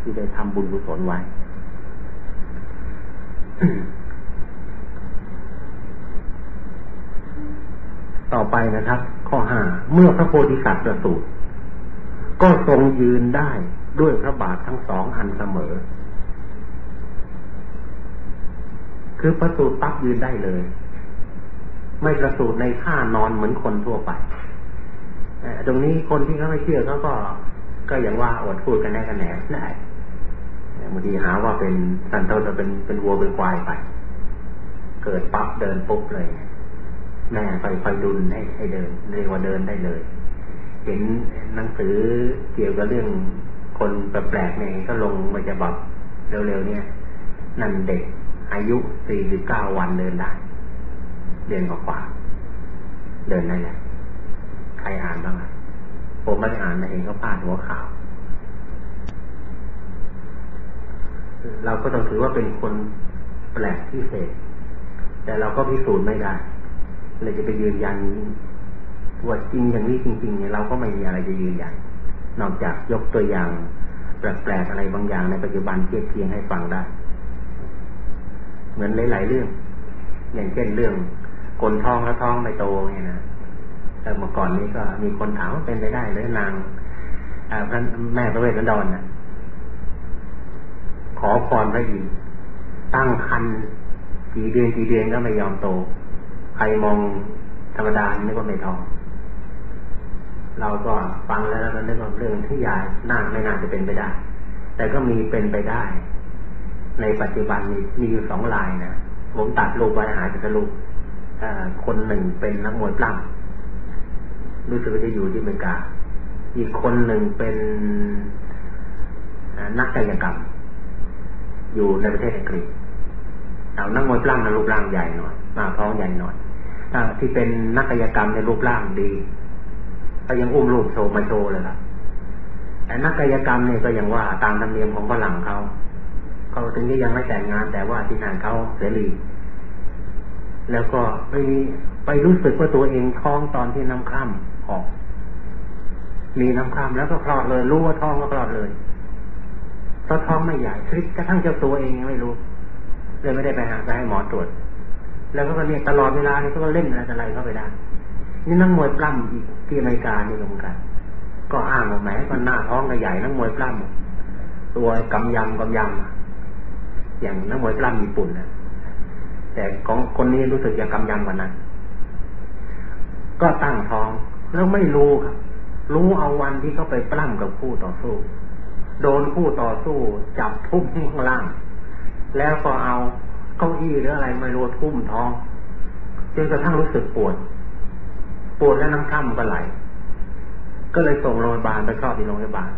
ที่ได้ทำบุญกุศลไว้ ต่อไปนะครับ ข้อห้าเมื่อพระโพธิสัตว์ประสูติก็ทรงยืนได้ด้วยพระบาททั้งสองอันเสมอ คือประสูติปั๊บยืนได้เลย ไม่ประสูติในท่านอนเหมือนคนทั่วไปตรงนี้คนที่เขาไม่เชื่อเขาก็ ก็อย่างว่าอดพูดกันแน่กันแหนได้ บางทีหาว่าเป็นสันโตจะเป็นเป็นวัวเป็นควายไป เกิดปั๊บเดินปุ๊บเลยแม่ไปไปดุลให้ให้เดินเรียกว่าเดินได้เลย เห็นหนังสือเกี่ยวกับเรื่องคนแปลกๆเนี่ยก็ลงมาจะบอกเร็วๆเนี่ยนั่นเด็กอายุสี่สิบเก้าวันเดินได้เดินกว่าเดินได้แหละใครอ่านบ้างผมไม่ได้อ่านนะเองก็พลาดหัวข่าว เราก็ต้องถือว่าเป็นคนแปลกพิเศษ แต่เราก็พิสูจน์ไม่ได้เลยจะไปยืนยันว่าจริงอย่างนี้จริง ๆ เนี่ยเราก็ไม่มีอะไรจะยืนยันนอกจากยกตัวอย่างแปลกๆอะไรบางอย่างในปัจจุบันเทียบเทียงให้ฟังได้ เหมือนหลาย ๆ เรื่อง อย่างเช่นเรื่องคนท้องแล้วท้องไม่โตเนี่ยนะแต่เมื่อก่อนนี้ก็มีคนถามว่าเป็นไปได้หรือนางพระแม่พระเวสสันดรน่ะ ขอพรพระอินทร์ตั้งคันกี่เดือนกี่เดือนก็ไม่ยอมโต ใครมองธรรมดาไม่ก็ไม่ท้องเราก็ฟังแล้วแล้วก็นึกว่าเรื่องที่ยายน่าไม่น่าจะเป็นไปได้ แต่ก็มีเป็นไปได้ ในปัจจุบันมีมีอยู่สองลายนะผมตัดรูปไว้หาจะรูปคนหนึ่งเป็นนักมวยปล้ำรู้สึกว่าจะอยู่ที่อเมริกา อีกคนหนึ่งเป็นนักกายกรรม อยู่ในประเทศอังกฤษเอานักมวยปล้ำนะรูปร่างใหญ่หน่อยหน้าท้องใหญ่หน่อยที่เป็นนักกายกรรมในรูปร่างดีก็ยังอุ้มลูกโชว์มาโชว์เลยครับแต่นักกายกรรมเนี่ยก็ยังว่าตามธรรมเนียมของฝรั่งเขาเขาถึงที่ยังไม่แต่งงานแต่ว่าที่นั่นเขาเสรีแล้วก็ไม่มีไปรู้สึกว่าตัวเองท้องตอนที่น้ำคร่ำออก มีน้ำคร่ำแล้วก็คลอดเลย รู้ว่าท้องก็คลอดเลย เพราะท้องไม่ใหญ่คลิกกระทั่งเจ้าตัวเองยังไม่รู้เลยไม่ได้ไปหาไปให้หมอตรวจ แล้วก็เนี่ยตลอดเวลาเนี่ยก็เล่นอะไรอะไรเข้าไปได้นี่นักมวยปล้ำอีกที่อเมริกานี่เหมือนกัน ก็อ้างว่าแหมก็หน้าท้องก็ใหญ่นักมวยปล้ำตัวกำยำกำยำอย่างนักมวยปล้ำญี่ปุ่นนะแต่ของคนนี้รู้สึกจะกำยำกว่านั้นก็ตั้งท้องแล้วไม่รู้ครับรู้เอาวันที่เขาไปปล้ำกับคู่ต่อสู้ โดนคู่ต่อสู้จับทุบข้างล่าง แล้วก็เอาเก้าอี้หรืออะไรไม่รู้ทุ่มท้องจนกระทั่งรู้สึกปวด ปวดแล้วน้ำข้ามก็ไหล ก็เลยส่งโรงพยาบาลไปคลอดที่โรงพยาบาล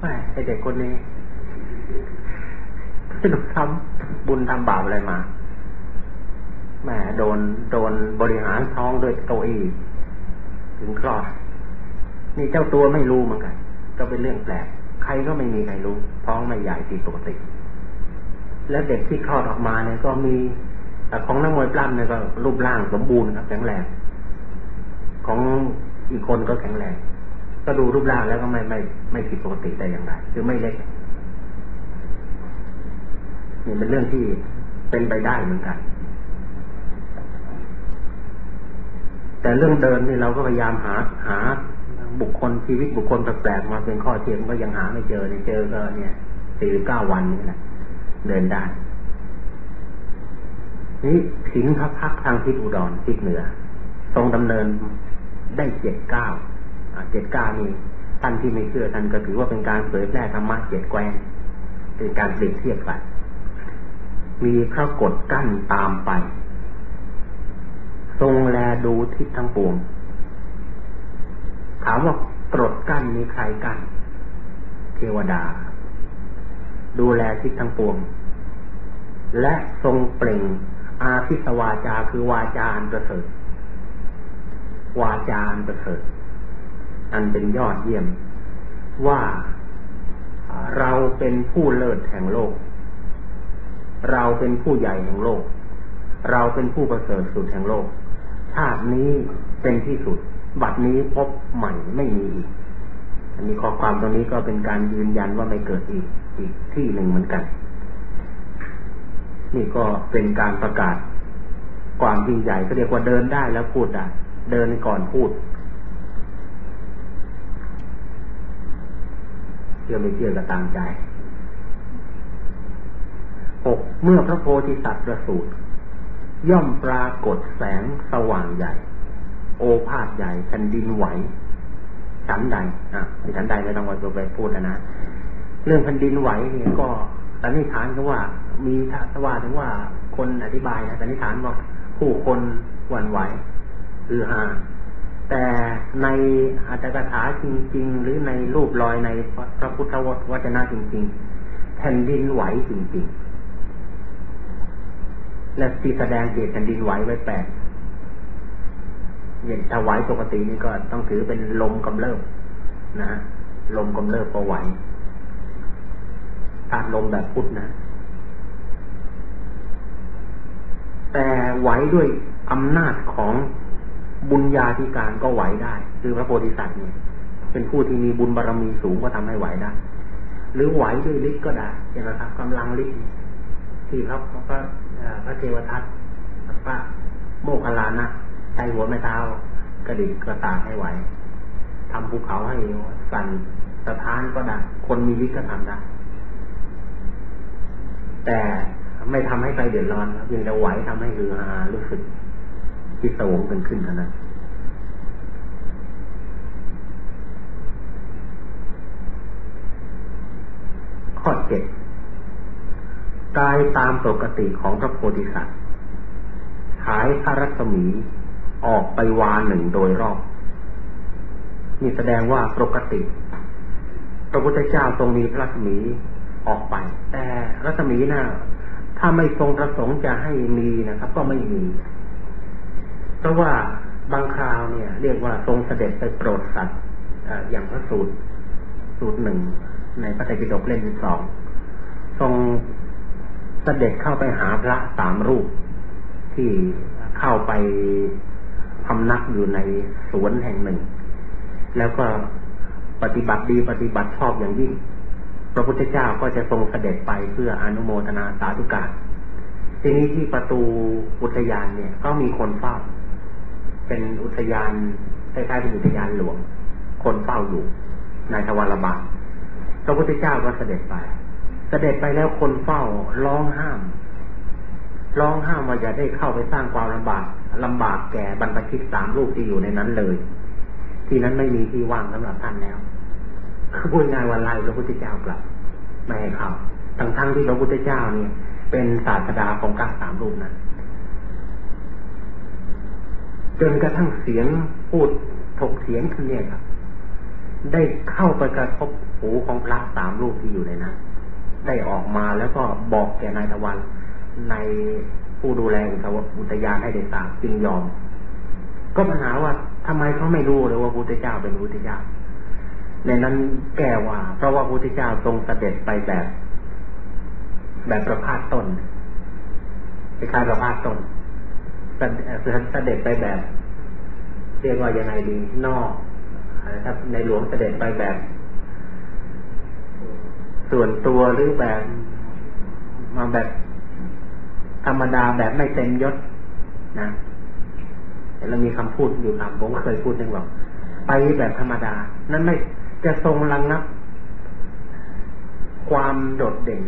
แม่ไอเด็กคนนี้ไม่รู้ทำบุญทำบาปอะไรมาแม่โดนโดนบริหารท้องด้วยเก้าอี้ถึงคลอด นี่เจ้าตัวไม่รู้เหมือนกัน ก็เป็นเรื่องแปลก รก็ไม่มีใครรู้ ท้องไม่ใหญ่ติดปกติ และเด็กที่คลอดออกมาเนี่ยก็มีแต่ของนักมวยปล้ำเนี่ยก็รูปร่างสมบูรณ์ครับแข็งแรงของอีกคนก็แข็งแรงก็ดูรูปร่างแล้วก็ไม่ไม่ไม่ผิดปกติแต่อย่างไรคือไม่เล็กนี่เป็นเรื่องที่เป็นไปได้เหมือนกัน แต่เรื่องเดินนี่เราก็พยายามหาหา บุคคลชีวิตบุคคลแปลกๆมาเป็นข้อเทียมก็ยังหาไม่เจอเนี่ยเจอก็เนี่ยสี่เก้าวันนี่แหละเดินได้นี่สิงพระพักทางทิศอุดรทิศเหนือ ทรงดำเนินได้เจ็ดเก้าเจ็ดเก้านี่ท่านที่ไม่เชื่อท่านก็ถือว่าเป็นการเผยแพร่ธรรมะเจ็ดแกวนเป็นการเปรียบเทียบกันมีพระกฎกั้นตามไป ทรงแลดูทิศทั้งปวง ถามว่ากรดกั้นมีใครกั้นเทวดา ดูแลทิศทั้งปวง และทรงเปล่ง อาภิสวาจาคือวาจาอันประเสริฐวาจาอันประเสริฐอันเป็นยอดเยี่ยม ว่าเราเป็นผู้เลิศแห่งโลก เราเป็นผู้ใหญ่แห่งโลก เราเป็นผู้ประเสริฐสุดแห่งโลก ชาตินี้เป็นที่สุด บัดนี้พบใหม่ไม่มีอีกอันนี้ข้อความตรงนี้ก็เป็นการยืนยันว่าไม่เกิดอีกอีกที่หนึ่งเหมือนกัน นี่ก็เป็นการประกาศความยิ่งใหญ่ก็เรียกว่าเดินได้แล้วพูดได้เดินก่อนพูดเชื่อไม่เชื่อก็ตามใจหกเมื่อพระโพธิสัตว์ประสูติย่อมปรากฏแสงสว่างใหญ่ โอภาษใหญ่แผ่นดินไหวชันใดอะชั้นใดไม่ต้องไปไปพูดแล้วนะเรื่องแผ่นดินไหวเนี่ยก็สันนิษฐานก็ว่า มีถ้าว่าถึงว่าคนอธิบายนะสันนิษฐานว่าผู้คนหวั่นไหวคือฮาแต่ในอัตถกถาจริง ๆ หรือในรูปรอยในพระพุทธวจนะจริง ๆ แผ่นดินไหวจริง ๆ และที่แสดงเหตุแผ่นดินไหวไว้แปด เย็นถ้าไหวปกตินี่ก็ต้องถือเป็นลมกำเริบนะลมกำเริบก็ไหวตามลมแบบพุทธนะ แต่ไหวด้วยอำนาจของบุญญาธิการก็ไหวได้ คือพระโพธิสัตว์เนี่ยเป็นผู้ที่มีบุญบารรมีสูงก็ทำให้ไหวได้ หรือไหวด้วยฤทธิ์ก็ได้ใช่ไหมครับกำลังฤทธิ์ที่พระพระพระเทวทัตพระโมคคัลลานะ ใช้หัวแม่เท้ากระดิกกระตากให้ไหวทำภูเขาให้สั่นสะท้านก็ได้คนมีฤทธิ์ก็ทำได้ แต่ไม่ทำให้ใครเดือดร้อนเพียงแต่ไหวทำให้ฮือฮารู้สึกที่สวงเป็นขึ้นเท่านั้นข้อเจ็ดกายตามปกติของพระโพธิสัตว์ฉายพระรัศมี ออกไปวาหนึ่งโดยรอบนี่แสดงว่าปกติพระพุทธเจ้าทรงมีพระรัศมีออกไป แต่รัศมีนะ่ะถ้าไม่ทรงประสงค์จะให้มีนะครับ ก็ไม่มี เพราะว่าบางคราวเนี่ย เรียกว่าทรงเสด็จไปโปรดสัตว์อย่างพระสูตร สูตรหนึ่งในพระไตรปิฎกเล่มที่สองทรงเสด็จเข้าไปหาพระสามรูปที่เข้าไป พำนักอยู่ในสวนแห่งหนึ่ง แล้วก็ปฏิบัติดีปฏิบัติชอบอย่างยิ่ง พระพุทธเจ้าก็จะทรงเสด็จไปเพื่ออนุโมทนาสาธุการทีนี้ที่ประตูอุทยานเนี่ย ก็มีคนเฝ้า เป็นอุทยานคล้ายๆเป็นอุทยานหลวง คนเฝ้าอยู่ในทวารบาทพระพุทธเจ้าก็เสด็จไป เสด็จไปแล้วคนเฝ้าร้องห้าม ร้องห้ามว่าจะได้เข้าไปสร้างความลำบาก ลำบากแก่บรรพชิตสามรูปที่อยู่ในนั้นเลย ที่นั้นไม่มีที่ว่างสำหรับท่านแล้วพูดง่ายวันไล่พระพุทธเจ้ากลับไม่ให้เขาทั้งทั้งที่พระพุทธเจ้าเนี่ย เป็นศาสดาของกาสามรูปนั้นจนกระทั่งเสียงพูดถกเสียงขึ้นเนี่ยครับ ได้เข้าไปกระทบหูของพระสามรูปที่อยู่ในนั้นได้ออกมาแล้วก็บอกแก่นายตะวันใน ผู้ดูแลอุทยานให้ได้ทราบจึงยอม ก็ปัญหาว่าทำไมเขาไม่รู้เลยว่าพุทธเจ้าเป็นพุทธเจ้า ในนั้นแก้ว่า เพราะว่าพุทธเจ้าทรงเสด็จไปแบบ แบบประพาสต้นคล้ายประพาสต้นเสด็จไปแบบ เรียกว่ายังไงดีนอกถ้าในหลวงเสด็จไปแบบ ส่วนตัวหรือแบบมาแบบ ธรรมดาแบบไม่เต็มยศนะแต่เรามีคำพูดอยู่คำผมเคยพูดหนึ่งบอกไปแบบธรรมดา นั้นไม่จะทรงรังนับ ความโดดเด่น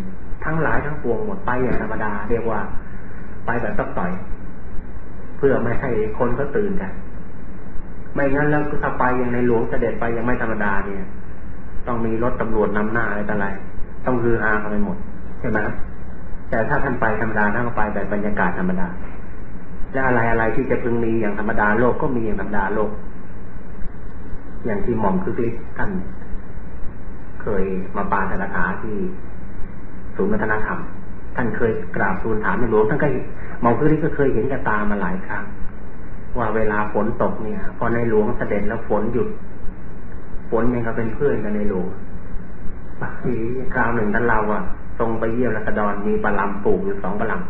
ทั้งหลายทั้งปวงหมดไปอย่างธรรมดา เรียกว่า ไปแบบต้องต่อย เพื่อไม่ให้คนก็ตื่นกันไม่งั้นแล้วถ้าไปอย่างในหลวงเสด็จไปยังไม่ธรรมดาเนี่ย ต้องมีรถตำรวจนำหน้าอะไรต่ออะไรต้องคืออากันไปหมดใช่ไหม แต่ถ้าท่านไปธรรมดาท่านก็ไปแบบบรรยากาศธรรมดา และอะไรอะไรที่จะพึงมีอย่างธรรมดาโลกก็มีอย่างธรรมดาโลก อย่างที่หม่อมคือคลิท่านเคยมาปาธนาคาที่ศูนย์วัฒนธรรม ท่านเคยกราบทูลถามในหลวงท่านก็มองพื้นที่ก็เคยเห็นกับตามาหลายครั้งว่าเวลาฝนตกเนี่ย พอในหลวงเสด็จแล้วฝนหยุดฝนยังก็เป็นเพื่อนกันในหลวงบางทีคราวหนึ่งท่านเราอะ ทรงไปเยี่ยมรัศดรมีปลามปลูกอยู่สองปลาม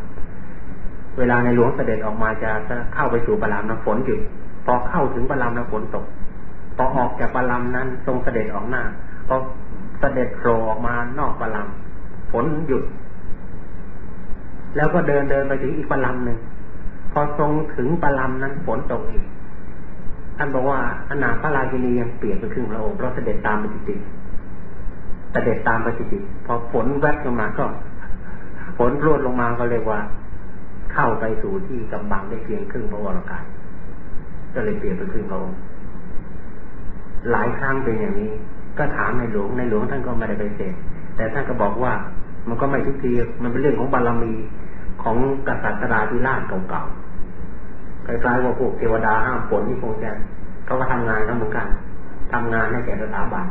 เวลาในหลวงเสด็จออกมาจะจะเข้าไปสู่ปลามน้ำฝนหยุดพอเข้าถึงปลามน้ำฝนตกพอออกจากบาลัมนั้น ทรงเสด็จออกหน้าพอเสด็จโผล่ออกมานอกบาลัมฝนหยุด แล้วก็เดินเดินไปถึงอีกบาลัมหนึ่งพอทรงถึงบาลัมนั้นฝนตกอีกท่านบอกว่าอนาพระราชินียังเปียกไปครึ่งพระองค์เพราะเสด็จตามไปติด เด็จตามไปติดพอฝนแวบลงมาก็ฝนรวดลงมาก็เรียกว่า เข้าไปสู่ที่กำบังได้เพียงครึ่งพระวรากายก็เลยเปลี่ยนไปครึ่งพระองค์หลายครั้งเป็นอย่างนี้ ก็ถามในหลวงในหลวงท่านก็ไม่ได้ไปเสดแต่ท่านก็บอกว่า มันก็ไม่ทุกทีมันเป็นเรื่องของบารมีของกษัตริย์ราธิราชเก่าๆคล้ายๆว่าพวกเทวดาห้ามฝนนี่คงจะเขาก็ทำงานทั้งเหมือนกันทำงานให้แก่สถาบัน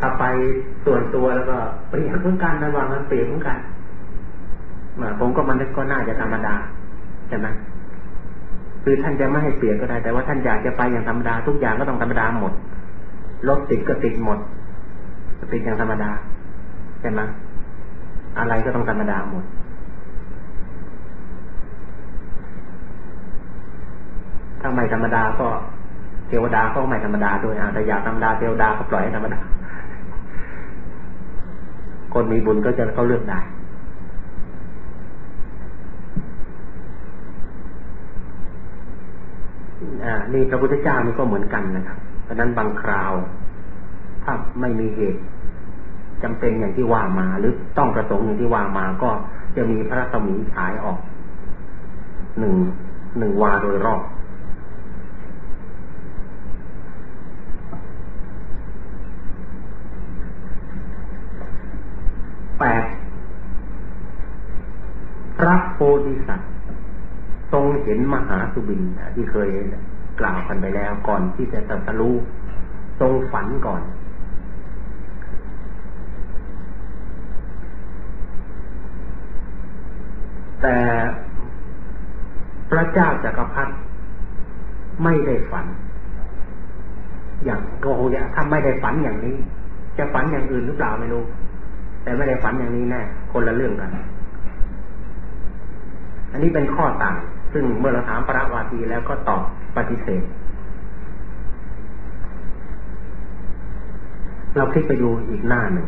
ถ้าไปส่วนตัวแล้วก็เปลี่ยนเหมือนกันระหว่างนั้นเปลี่ยนเหมือนกันมาผมก็มันก็น่าจะธรรมดาใช่ไหมคือท่านจะไม่ให้เปลี่ยนก็ได้ แต่ว่าท่านอยากจะไปอย่างธรรมดา ทุกอย่างก็ต้องธรรมดาหมดรถติดก็ติดหมดติดอย่างธรรมดาใช่ไหมอะไรก็ต้องธรรมดาหมดถ้าไม่ธรรมดาก็เทวดาก็ไม่ธรรมดาด้วยอาแต่อยากธรรมดาเทวดาก็ปล่อยให้ธรรมดา คนมีบุญก็จะเขาเลือกได้อ่านี่พระพุทธเจ้านี่ก็เหมือนกันนะครับเพราะนั้นบางคราว ถ้าไม่มีเหตุจำเป็นอย่างที่ว่ามา หรือต้องประสงค์อย่างที่ว่ามา ก็จะมีพระสมีฉายออกหนึ่งหนึ่งวาโดยรอบ แปดพระโพธิสัตว์ทรงเห็นมหาสุบินที่เคยกล่าวกันไปแล้วก่อนที่จะตรัสรู้ทรงฝันก่อน แต่พระเจ้าจากักรพรรดิไม่ได้ฝัน อย่างโกหกถ้าไม่ได้ฝันอย่างนี้ จะฝันอย่างอื่นหรือเปล่าไม่รู้ แต่ไม่ได้ฝันอย่างนี้แน่คนละเรื่องกัน อันนี้เป็นข้อต่าง ซึ่งเมื่อเราถามพระวาทีแล้วก็ตอบปฏิเสธ เราคลิกไปดูอีกหน้าหนึ่ง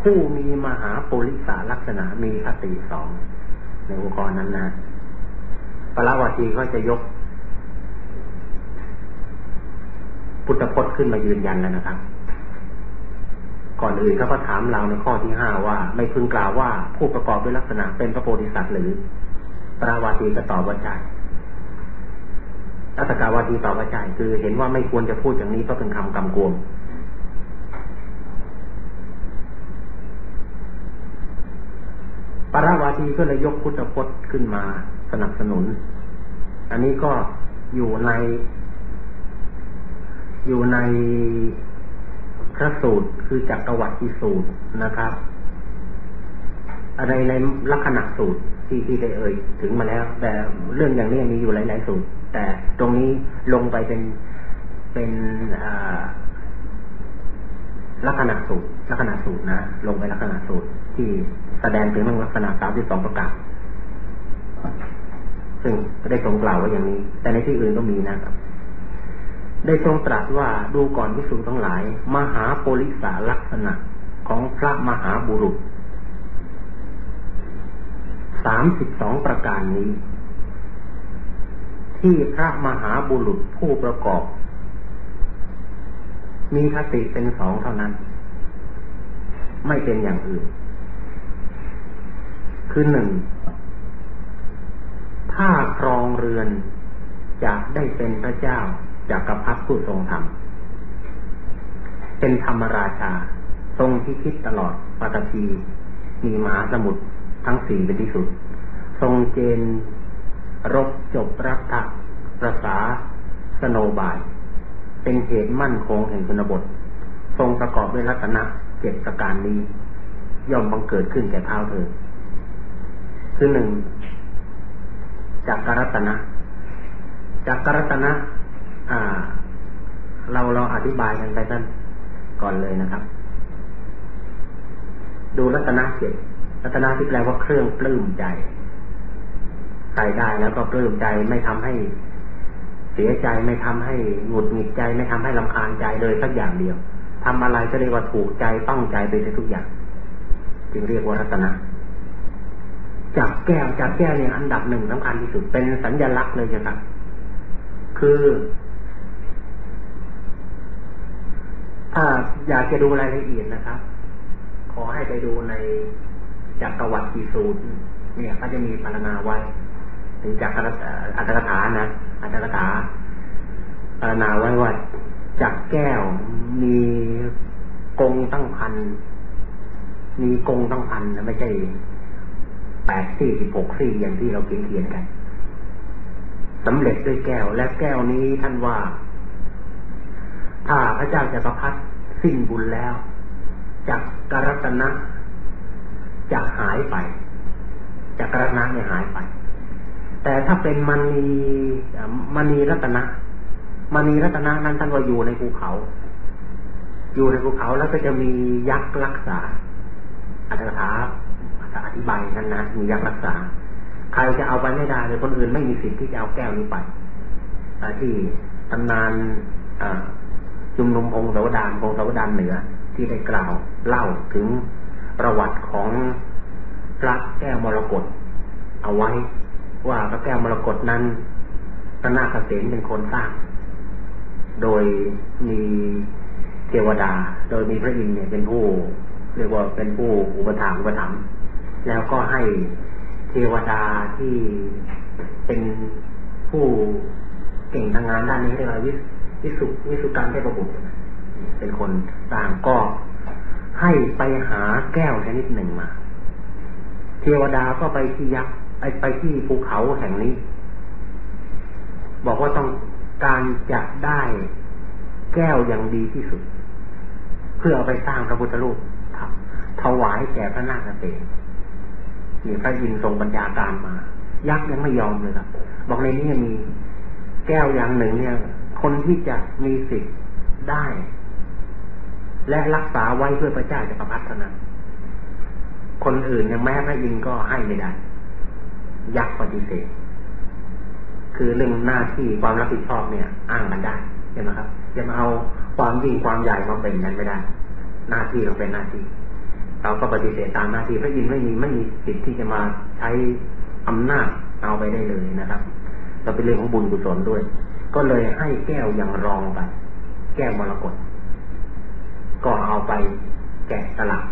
ผู้มีมหาปุริสาลักษณะมีคติสองในองค์กรนั้นนะพระวาทีก็จะยกพุทธพจน์ขึ้นมายืนยันแล้วนะครับ ก่อนอื่นเขาก็ถามเราในข้อที่ห้าว่า ไม่พึงกล่าวว่าผู้ประกอบด้วยลักษณะเป็นพระโพธิสัตว์หรือปราวาทีก็ตอบว่าใช่รัตกาวาทีตอบว่าใช่คือเห็นว่าไม่ควรจะพูดอย่างนี้เพราะเป็นคำกำกวมปราวาทีก็เลยยกพุทธพจน์ขึ้นมาสนับสนุน อันนี้ก็อยู่ใน อยู่ใน พระสูตรคือจักรวัติสูตรนะครับ อะไรในลักษณะสูตรที่ที่ได้เอ่ยถึงมาแล้ว แต่เรื่องอย่างนี้มีอยู่หลายๆสูตร แต่ตรงนี้ลงไปเป็นเป็นลักษณะสูตร ลักษณะสูตรนะลงไปลักษณะสูตรที่แสดงถึงเรื่องลักษณะสามที่สองประกาศซึ่งได้ทรงกล่าวไว้อย่างนี้ แต่ในที่อื่นก็มีนะครับ ได้ทรงตรัสว่าดูก่อนวิสุทั้งหลาย มหาโพลิสาลักษณะของพระมหาบุรุษสามสิบสองประการนี้ ที่พระมหาบุรุษผู้ประกอบ มีคติเป็นสองเท่านั้น ไม่เป็นอย่างอื่น คือหนึ่งถ้าครองเรือนจะได้เป็นพระเจ้า จากกัรพัฒผู้ทรงธรรม เป็นธรรมราชา ทรงที่คิดตลอดปัตภีมีมหาสมุทรทั้งสี่เป็นที่สุด ทรงเจน รบจบรักทักประสาสโนบาย เป็นเหตุมั่นคงแห่งชนบท ทรงประกอบด้วยลักษณะเจ็ดประการนี้ ย่อมบังเกิดขึ้นแก่เท้าเธอ คือหนึ่งจากกรัตนะจากกรัตนะ อ่า เราเราอธิบายกันไปตั้นก่อนเลยนะครับ ดูรัตนาเจ็ดรัตนาที่แปลว่าเครื่องปลื้มใจใส่ได้แล้วก็ปลื้มใจไม่ทำให้เสียใจไม่ทำให้หงุดหงิดใจ ไม่ทำให้ลำคาญใจเลยสักอย่างเดียวทำอะไรก็เรียกว่าถูกใจต้องใจไปทุกอย่าง จึงเรียกว่ารัตนะจับแก้วจับแก้วเนี่ยอันดับหนึ่งสำคัญที่สุดเป็นสัญญลักษณ์เลยนะครับ คือ ถ้าอยากจะดูรายละเอียดนะครับ ขอให้ไปดูในจักรวรรดิสูตรเนี่ยเขาจะมีพรรณนาไว้ ถึงจากอัตถกถานะอัตถกถาพรรณนาไว้ว่าจักแก้วมีกงตั้งพันมีกงตั้งพันนะไม่ใช่แปดสี่สิบหกสี่อย่างที่เราเขียนเขียนกันสำเร็จด้วยแก้วและแก้วนี้ท่านว่า ถ้าพระเจ้าจะประพัดสิ้นบุญแล้วจากกรัตนะจะหายไปจากกรัตนะเนี่ยหายไป แต่ถ้าเป็นมณีมณีรัตนะมณีรัตนะนั้นท่านว่าอยู่ในภูเขา อยู่ในภูเขาแล้วก็จะมียักษ์รักษาอัตถาอธิบายนั้นนะมียักษ์รักษา ใครจะเอาไปไม่ได้เลยคนอื่นไม่มีสิทธิ์ที่จะเอาแก้วนี้ไปที่ตำนาน จุมนุมองค์สวดานองค์สวดานเหนือ ที่ได้กล่าวเล่าถึงประวัติของพระแก้วมรกตเอาไว้ ว่าพระแก้วมรกตนั้นพระนาคเษนเป็นคนสร้าง โดยมีเทวดา โดยมีพระอินทร์เนี่ยเป็นผู้เรียกว่าเป็นผู้อุปถัมภ์อุปถัมภ์แล้วก็ให้เทวดาที่เป็นผู้เก่งทางงานด้านนี้เรียกว่าวิ สุวิสุการเทพบุตรเป็นคนสร้างก็ให้ไปหาแก้วชนิดหนึ่งมา เทวดาก็ไปที่ยักษ์ไปที่ภูเขาแห่งนี้ บอกว่าต้องการจะได้แก้วอย่างดีที่สุด เพื่อเอาไปสร้างพระพุทธรูปถวายแก่พระนาคเษนนี่พระอินทร์ทรงปัญญาการมา ยักษ์ยังไม่ยอมเลยครับบอกในนี้มีแก้วอย่างหนึ่งเนี่ย คนที่จะมีสิทธิ์ได้ และรักษาไว้เพื่อพระเจ้าจะประพัฒนาคนอื่นยังแม้พระอินทร์ก็ให้ไม่ได้ ยักปฏิเสธ คือเรื่องหน้าที่ความรับผิดชอบเนี่ย อ้างกันได้ใช่ไหมครับจะมาเอาความยิ่งความใหญ่มาเป็นกันไม่ได้ หน้าที่เราเป็นหน้าที่ เราก็ปฏิเสธตามหน้าที่พระอินทร์ไม่มีไม่มีสิทธิ์ที่จะมาใช้อำนาจเอาไปได้เลยนะครับเราเป็นเรื่องของบุญกุศลด้วย ก็เลยให้แก้วอย่างรองไป แก้วมรกตก็เอาไปแกะสลัก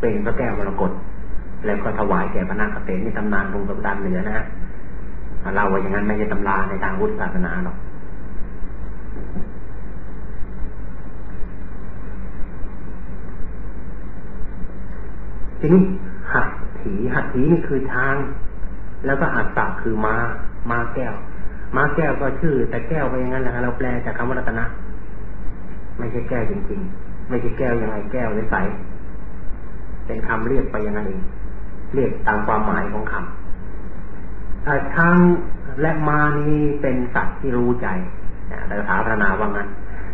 เป็นพระแก้วมรกตแล้วก็ถวายแก่พระนาคเษนในตำนานลงกับดันเหนือนะฮะเราว่าอย่างนั้นไม่ใช่ตำราในทางพุทธศาสนาหรอกทีนี้หัดถีหัดถีนี่คือช้าง แล้วก็หัดตาคือมามาแก้ว มาแก้วก็ชื่อ แต่แก้วไปอย่างนั้นแหละเราแปลจากคำว่ารัตนะไม่ใช่แก้วจริงๆ ไม่ใช่แก้วยังไงแก้วใสเป็นคำเรียกไปอย่างนั้นเองเรียกตามความหมายของคำช้างและมานี้เป็นสัตว์ที่รู้ใจแต่ถาพนาว่างั้น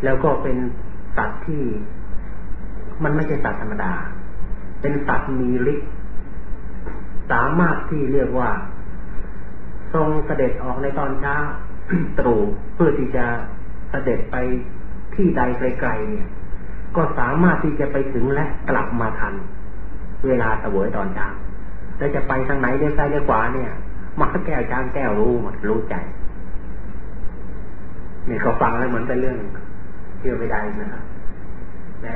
แล้วก็เป็นสัตว์ที่ มันไม่ใช่สัตว์ธรรมดา เป็นสัตว์มีฤทธิ์สามารถที่เรียกว่า ทรงเสด็จออกในตอนเช้าตรู่เพื่อที่จะเสด็จไปที่ใดไกลๆเนี่ย ก็สามารถที่จะไปถึงและกลับมาทัน เวลาเสวยตอนเช้าแล้วจะไปทางไหนเลี้ยวซ้ายเลี้ยวขวาเนี่ยมาแก้วจ้างแก้วรู้หมดรู้ใจนี่เขาฟังแล้วเหมือนเป็นเรื่องเชื่อไม่ได้นะครับ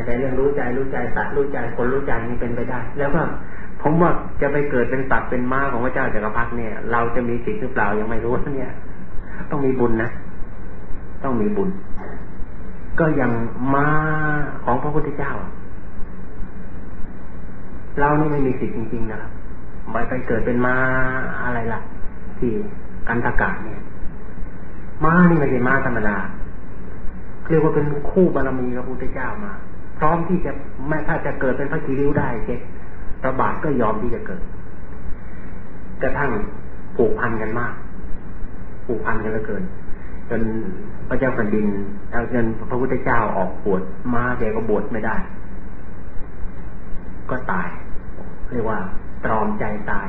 แต่เรื่องรู้ใจรู้ใจสัตว์รู้ใจคนรู้ใจนี่เป็นไปได้ แล้วก็ ผมว่าจะไปเกิดเป็นสัตว์เป็นม้าของพระเจ้าจักรพรรดิเนี่ย เราจะมีสิทธิ์หรือเปล่ายังไม่รู้เนี่ย ต้องมีบุญนะต้องมีบุญ ก็อย่างม้าของพระพุทธเจ้า เรานี่ไม่มีสิทธิ์จริง ๆ นะครับไปไปเกิดเป็นม้าอะไรล่ะ ที่กันตากาเนี่ยม้านี่ไม่ใช่ม้าธรรมดาเรียกว่าเป็นคู่บารมีพระพุทธเจ้ามา พร้อมที่จะแม้ถ้าจะเกิดเป็นพระกีริ้วได้เจ็ ระบาดก็ยอมที่จะเกิดกระทั่งผูกพันกันมาก ผูกพันกันเหลือเกินจนพระเจ้าแผ่นดินเอาเงินพระพุทธเจ้าออกบวชมาแกก็บวชไม่ได้ ก็ตาย เรียกว่าตรอมใจตาย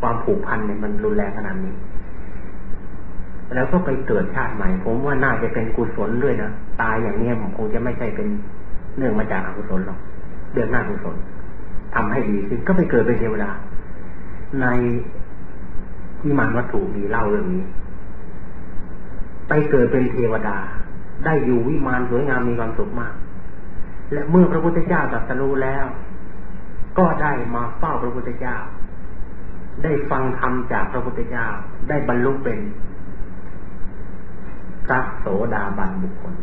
ความผูกพันเนี่ยมันรุนแรงขนาดนี้ แล้วก็ไปเกิดชาติใหม่ ผมว่าน่าจะเป็นกุศลด้วยนะ ตายอย่างเนี้ยคงจะไม่ใช่เป็นเนื่องมาจากอกุศลหรอก เดือนหน้ากุศล ทำให้ดีขึ้นก็ไปเกิดเป็นเทวดา ในวิมานวัตถุมีเล่าเรื่องนี้ ไปเกิดเป็นเทวดา ได้อยู่วิมานสวยงามมีความสุขมาก และเมื่อพระพุทธเจ้าตรัสรู้แล้ว ก็ได้มาเฝ้าพระพุทธเจ้า ได้ฟังธรรมจากพระพุทธเจ้า ได้บรรลุเป็นพระโสดาบันบุคคล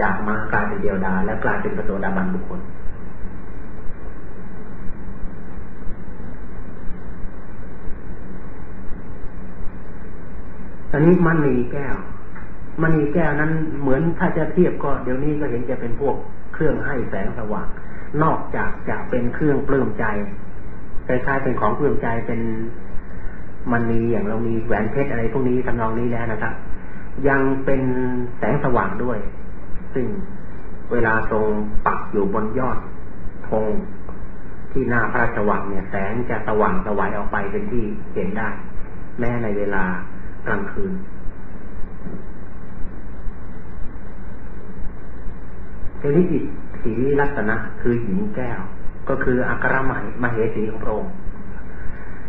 จากมากลายเป็นเดียวดา และกลายเป็นพระโสดาบันบุคคล อันนี้มันมีแก้ว มันมีแก้วนั้นเหมือนถ้าจะเทียบก็เดี๋ยวนี้ก็เห็นจะเป็นพวกเครื่องให้แสงสว่าง นอกจากจะเป็นเครื่องปลื้มใจคล้ายๆเป็นของปลื้มใจเป็นมันมีอย่างเรามีแหวนเพชรอะไรพวกนี้ทำนองนี้แล้วนะครับ ยังเป็นแสงสว่างด้วย ซึ่งเวลาทรงปักอยู่บนยอดธงที่หน้าพระราชวังเนี่ย แสงจะสว่างสวายออกไปเป็นที่เห็นได้ แม้ในเวลา กลางคืนทีนี้อีกสีลักษณะคือหญิงแก้ว ก็คืออัครมหมเหสีของพระองค์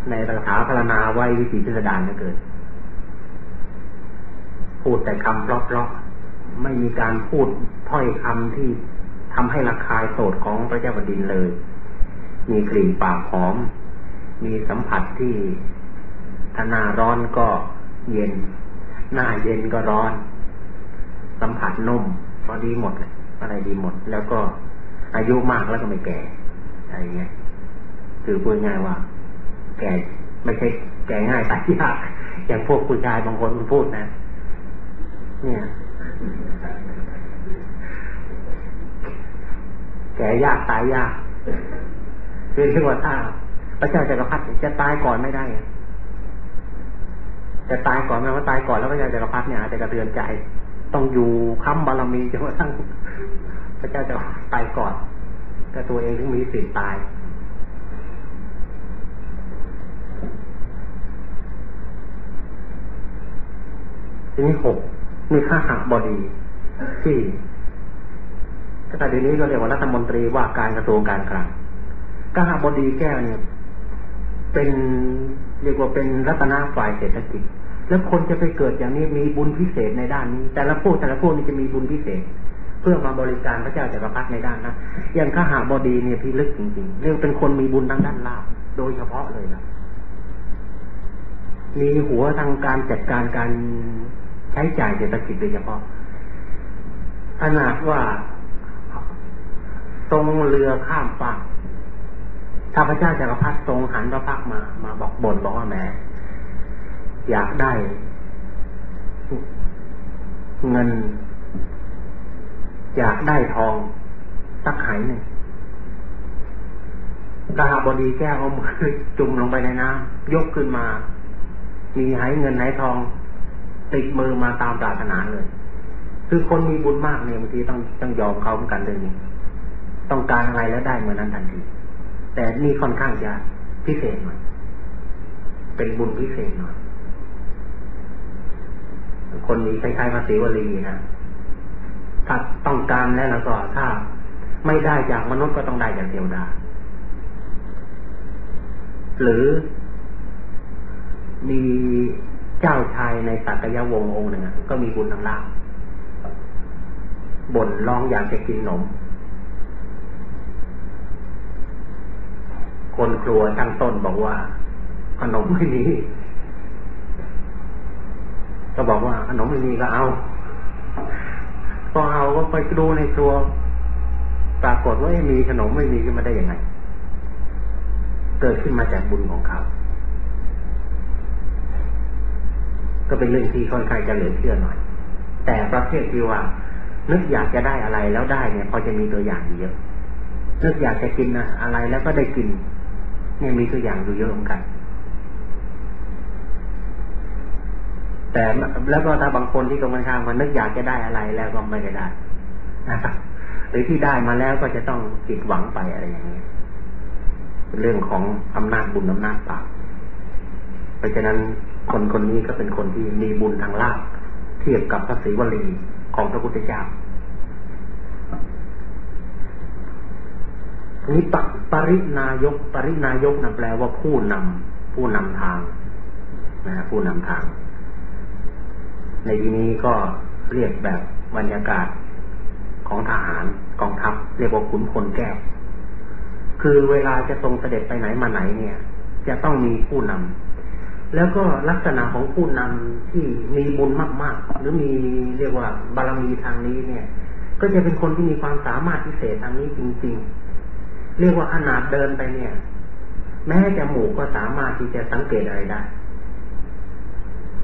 ในตถาพรณนาไว้วิถีพิสดารนั่นเกิด พูดแต่คำเพราะๆไม่มีการพูดถ้อยคำที่ทำให้ระคายโสดของพระเจ้าแผ่นดินเลย มีกลิ่นปากหอม มีสัมผัสที่ถ้าหน้าร้อนก็ เย็น หน้าเย็นก็ร้อน สัมผัสนุ่มพอดีหมดเลยอะไรดีหมด แล้วก็อายุมากแล้วก็ไม่แก่อะไรเงี้ยคือพูดง่ายว่า แก่ไม่ใช่แก่ง่ายตายยากอย่างพวกผู้ชายบางคนพูดนะ เนี่ย แก่ยากตายยากคือเรียกว่าถ้าพระเจ้าจักรพรรดิจะตายก่อนไม่ได้ จะตายก่อนแม้ว่าตายก่อนแล้วพระเจ้าจักรพรรดิเนี่ยอาจจะกระเทือนใจ ต้องอยู่ค้ำบารมีจนกระทั่งพระเจ้าจะตายก่อน แต่ตัวเองถึงมีสิทธิ์ตายทีนี้หกมีข้าหาบดีที่แต่เดี๋ยวนี้ก็เรียกว่ารัฐมนตรีว่าการกระทรวงการคลังข้าหาบดีแก้วเนี่ยเป็นเรียกว่าเป็นรัตนาฝ่ายเศรษฐกิจ แล้วคนจะไปเกิดอย่างนี้มีบุญพิเศษในด้านนี้ แต่ละพวกแต่ละพวกนี้จะมีบุญพิเศษ เพื่อมาบริการพระเจ้าจักรพรรดิในด้านนั้นอย่างข้าหาบดีเนี่ยพี่ลึกจริงๆเรียกเป็นคนมีบุญทางด้านลาบโดยเฉพาะเลยนะมีหัวทางการจัดการการใช้จ่ายเศรษฐกิจโดยเฉพาะขนาดว่าตรงเรือข้ามฝั่งถ้าพระเจ้าจักรพรรดิทรงหันพระพักมา มาบอกบ่นบอกว่าแม่ อยากได้ เงิน อยากได้ทองสักไหหนึ่งกาบดีแก้วเอามือจุ่มลงไปในน้ำยกขึ้นมา มีไหเงินไหทอง ติดมือมาตามปรารถนาเลย คือคนมีบุญมากเนี่ยบางทีต้องต้องยอมเขาเหมือนกันเรื่องนี้ต้องการอะไรแล้วได้เหมือนนั้นทันที แต่นี่ค่อนข้างจะพิเศษหน่อยเป็นบุญพิเศษหน่อย คนนี้คล้ายๆมาสีวลีนะถ้าต้องการแล้วแล้วก็ถ้าไม่ได้จากมนุษย์ก็ต้องได้จากเทวดา หรือมีเจ้าชายในสักยวงองค์หนึ่งก็มีบุญทางลาบบ่นร้องอยากจะกินนม คนครัวตั้งต้นบอกว่าขนมไม่มี ก็บอกว่าขนมไม่มีก็เอาพอเอาก็ไปดูในครัวปรากฏว่าม่มีขนมไม่มีขึ้นมาได้ยังไง เกิดขึ้นมาจากบุญของเขา ก็เป็นเรื่องที่ค่อนข้างจะเหลือเชื่อหน่อย แต่ประเภทที่ว่า นึกอยากจะได้อะไรแล้วได้เนี่ย พอจะมีตัวอย่างเยอะนึกอยากจะกินอะไรแล้วก็ได้กิน เนี่ยมีตัวอย่างอยู่เยอะเหมือนกัน แต่แล้วก็ถ้าบางคนที่ตรงกันข้ามมันนึกอยากจะได้อะไรแล้วก็ไม่ได้นะครับหรือที่ได้มาแล้วก็จะต้องจิตหวังไปอะไรอย่างนี้เป็นเรื่องของอำนาจบุญอำนาจบาปเพราะฉะนั้นคนคนนี้ก็เป็นคนที่มีบุญทางลาภเทียบกับพระศรีวลีของพระพุทธเจ้านี้ปปรินายก ปรินายกนะแปลว่าผู้นำผู้นำทางนะผู้นำทาง ในที่นี้ก็เรียกแบบบรรยากาศของทหารกองทัพเรียกว่าขุนพลแก้ว คือเวลาจะทรงเสด็จไปไหนมาไหนเนี่ย จะต้องมีผู้นำแล้วก็ลักษณะของผู้นำที่มีบุญมาก ๆ หรือมีเรียกว่าบารมีทางนี้เนี่ย ก็จะเป็นคนที่มีความสามารถพิเศษทางนี้จริง ๆ เรียกว่าขนาดเดินไปเนี่ย แม้จะหมู่ก็สามารถที่จะสังเกตอะไรได้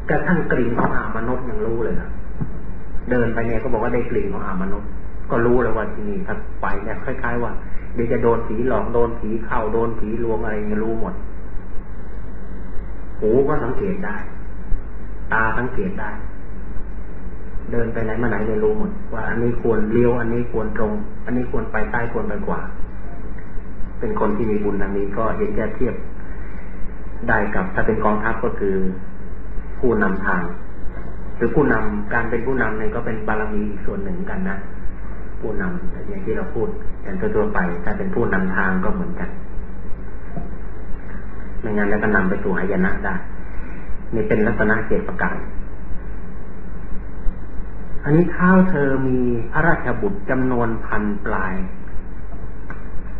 กระทั่งกลิ่นของอามนุษย์ยังรู้เลยนะเดินไปเนี่ยก็บอกว่าได้กลิ่นของอามนุษย์ ก็รู้เลยว่าที่นี่ถ้าไปเนี่ยคล้าย ๆ ว่าเดี๋ยวจะโดนผีหลอกโดนผีเข้าโดนผีลวงอะไรเงี้ยรู้หมดหูก็สังเกตได้ ตาสังเกตได้ เดินไปไหนมาไหนเลยรู้หมด ว่าอันนี้ควรเลี้ยวอันนี้ควรตรง อันนี้ควรไปใต้ควรไปขวาเป็นคนที่มีบุญดังนี้ก็เห็นแค่เทียบได้กับถ้าเป็นกองทัพก็คือ ผู้นำทาง หรือผู้นำการเป็นผู้นำเนี่ยก็เป็นบารมีส่วนหนึ่งกันนะผู้นำอย่างที่เราพูดอย่างทั่วไปถ้าเป็นผู้นำทางก็เหมือนกันไม่งั้นแล้วก็นำไปสู่หายนะได้นี่เป็นลักษณะเจ็ดประการอันนี้ข้าวเธอมีพระราชบุตรจำนวนพันปลาย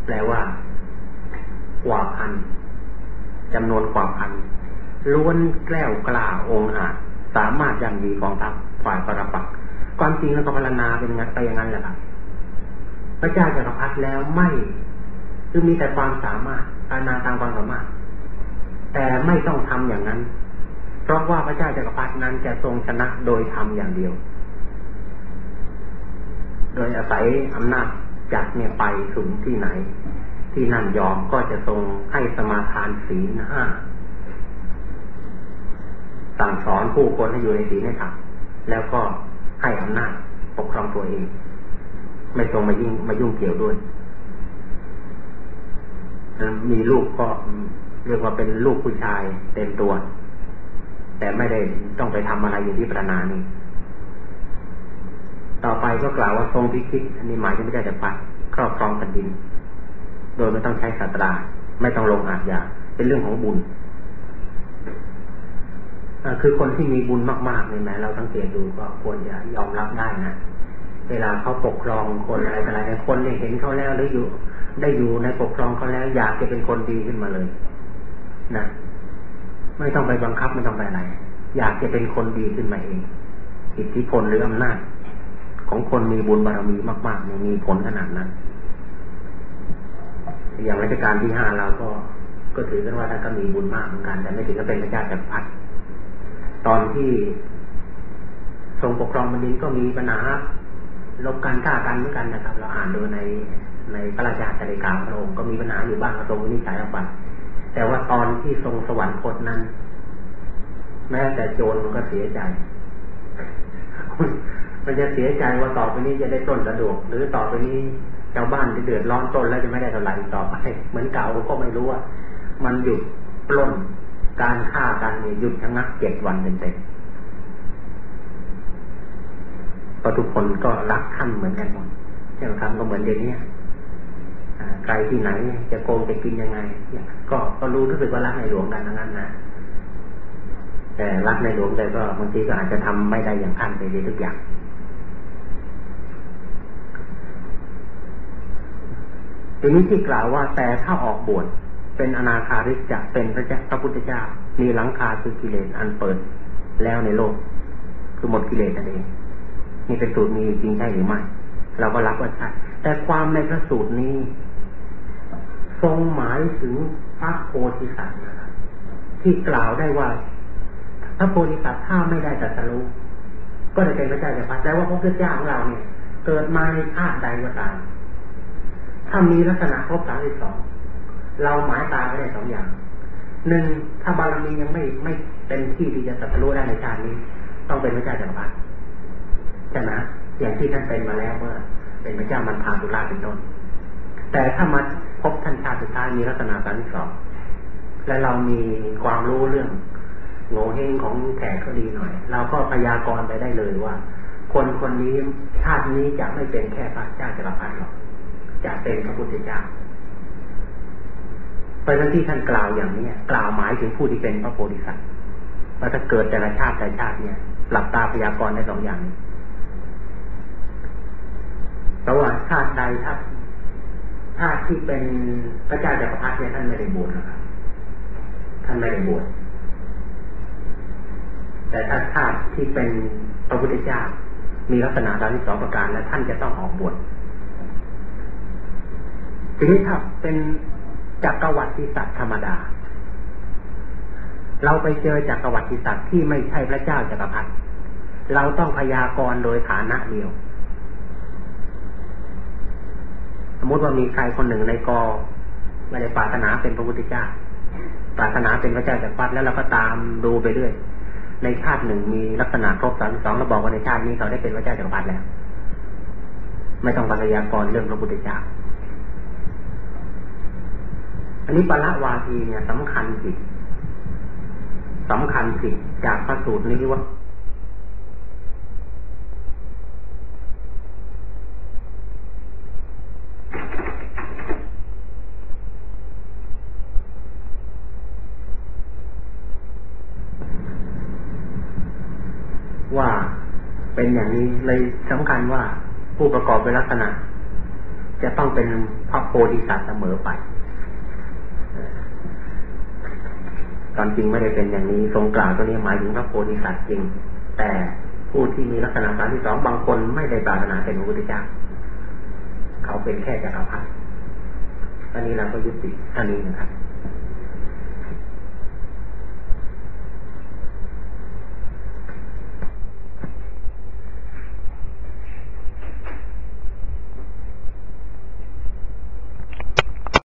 แปลว่า กว่าพันจำนวนกว่าพัน ล้วนแกล้วกล้าองอาจสามารถยังดีกองทัพฝ่ายปรปักความจริงแล้วก็พรรณนาเป็นงั้นไปอย่างนั้นแหละครับพระเจ้าจักรพรรดิแล้วไม่คือมีแต่ความสามารถอาณาตามความสามารถ แต่ไม่ต้องทำอย่างนั้น เพราะว่าพระเจ้าจักรพรรดินั้นจะทรงชนะโดยทำอย่างเดียว โดยอาศัยอำนาจจากเนี่ยไปสูงที่ไหน ที่นั่นยอมก็จะทรงให้สมาทานศีลห้า สั่งสอนผู้คนให้อยู่ในศีลในธรรมแล้วก็ให้อำนาจปกครองตัวเอง ไม่ทรงมายุ่งมายุ่งเกี่ยวด้วย มีลูกก็เรียกว่าเป็นลูกผู้ชายเต็มตัว แต่ไม่ได้ต้องไปทำอะไรอยู่ที่ประนานี้ ต่อไปก็กล่าวว่าทรงพิคิดอันนี้หมายถึงไม่ใช่แต่ปัดครอบครองแผ่นดิน โดยไม่ต้องใช้สตรา ไม่ต้องลงอาญาเป็นเรื่องของบุญ คือคนที่มีบุญมากๆเนี่ยแม้เราสังเกตดูก็ควรจะยอมรับได้นะเวลาเขาปกครองคนอะไรอะไรในคนได้เห็นเขาแล้วหรืออยู่ ได้อยู่ในปกครองเขาแล้วอยากจะเป็นคนดีขึ้นมาเลยนะไม่ต้องไปบังคับไม่ต้องไปอะไร อยากจะเป็นคนดีขึ้นมาเอง อิทธิพลหรืออำนาจ ของคนมีบุญบารมีมากๆเนี่ยมีผลขนาดนั้น อย่างราชการที่ห้าเราก็ ก็ถือกันว่าท่านก็มีบุญมากเหมือนกัน แต่ไม่ถึงกับเป็นพระเจ้าจักรพรรดิ ตอนที่ทรงปกครองแผ่นดินก็มีปัญหาลบการฆ่ากันเหมือนกันนะครับ เราอ่านดูในในพระราชาจริกาพระองค์ก็มีปัญหาอยู่บ้างทรงวินิจฉัยออกไปแต่ว่าตอนที่ทรงสวรรคตนั้น แม้แต่โจรมันก็เสียใจมันจะเสียใจว่าต่อไปนี้จะได้ต้นสะดวก หรือต่อไปนี้ชาวบ้านจะเดือดร้อนต้นแล้วจะไม่ได้เท่าไหร่ต่อไปเหมือนเก่าก็ไม่รู้ว่ามันหยุดปล้น การฆ่ากันนี่หยุดชะงักเจ็ดวันเต็มๆก็ทุกคนก็รักท่านเหมือนกันหมดเจ้าคำก็เหมือนเดี๋ยวนี้ใครที่ไหนจะโกงจะกินยังไงก็ก็รู้รู้สึกว่ารักในหลวงกันทั้งนั้นนะแต่รักในหลวงเลยก็บางทีก็อาจจะทำไม่ได้อย่างท่านไปทุกอย่าง ทีนี้ที่กล่าวว่าแต่ถ้าออกบวช เป็นอนาคาริจะเป็นพระเจ้าพระพุทธเจ้า มีหลังคาคือกิเลสอันเปิดแล้วในโลก คือหมดกิเลสนั่นเองนี่เป็นสูตรมีจริงใช่หรือไม่เราก็รับว่าใช่แต่ความในพระสูตรนี้ ทรงหมายถึงพระโพธิสัตว์นะครับที่กล่าวได้ว่าพระโพธิสัตว์ถ้าไม่ได้ตรัสรู้ก็จะเป็นพระเจ้าแต่พระแต่ว่าพระพุทธเจ้าของเราเนี่ย เกิดมาในชาติใดก็ตามถ้ามีลักษณะครบสามสิบสอง เราหมายตาไว้ได้สองอย่างหนึ่งถ้าบารมียังไม่ไม่เป็นที่ที่จะตัดรู้ได้ในชาตินี้ ต้องเป็นพระเจ้าจักรพรรดิใช่ไหมอย่างที่ท่านเป็นมาแล้วเมื่อ เป็นพระเจ้ามันพาตุลาเป็นต้น แต่ถ้ามาพบท่านชาติสุดท้ายมีลักษณะการสองและเรามีความรู้เรื่องโง่เฮงของแขกก็ดีหน่อย เราก็พยากรณ์ไปได้เลยว่า คนคนนี้ชาตินี้จะไม่เป็นแค่พระเจ้าจักรพรรดิหรอกจะเป็นพระพุทธเจ้า ราะฉะนั้นที่ท่านกล่าวอย่างนี้กล่าวหมายถึงผู้ที่เป็นพระโพธิสัตว์ว่าถ้าเกิดแต่ละชาติแต่ชาติเนี่ยหลับตาพยากรณ์ได้สองอย่างแต่ว่าชาติใดชาติชาติที่เป็นพระเจ้าจักรพรรดิเนี่ยท่านไม่ได้บวชนะครับท่านไม่ได้บวชแต่ถ้าชาติที่เป็นพระพุทธเจ้ามีลักษณะดังที่สองประการแล้วท่านจะต้องออกบวชทีนี้ถ้าเป็น จักรวรรดิสัตว์ธรรมดา เราไปเจอจักรวรรดิสัตว์ที่ไม่ใช่พระเจ้าจักรพรรดิเราต้องพยากรณ์โดยฐานะเดียว สมมติว่ามีใครคนหนึ่งในกอไม่ได้ปรารถนาเป็นพระพุทธเจ้าปรารถนาเป็นพระเจ้าจักรพรรดิแล้วเราก็ตามดูไปเรื่อยในชาติหนึ่งมีลักษณะครบสามสองเราบอกว่าในชาตินี้เขาได้เป็นพระเจ้าจักรพรรดิแล้ว ไม่ต้องพยากรณ์เรื่องพระพุทธเจ้า อันนี้ปละวาทีเนี่ยสำคัญสิสำคัญสิจากพระสูตรนี้ว่าว่าเป็นอย่างนี้เลยสำคัญว่าผู้ประกอบเป็นลักษณะ จะต้องเป็นพระโพธิสัตว์เสมอไป ตอนจริงไม่ได้เป็นอย่างนี้ทรงกล่าวตัวนี้หมายถึงพระโพธิสัตว์จริง แต่ผู้ที่มีลักษณะการที่สองบางคนไม่ได้ปรารถนาเป็นพระพุทธเจ้าเขาเป็นแค่จักรพรรดิอันนี้เราก็ยุติอันนี้นะครับ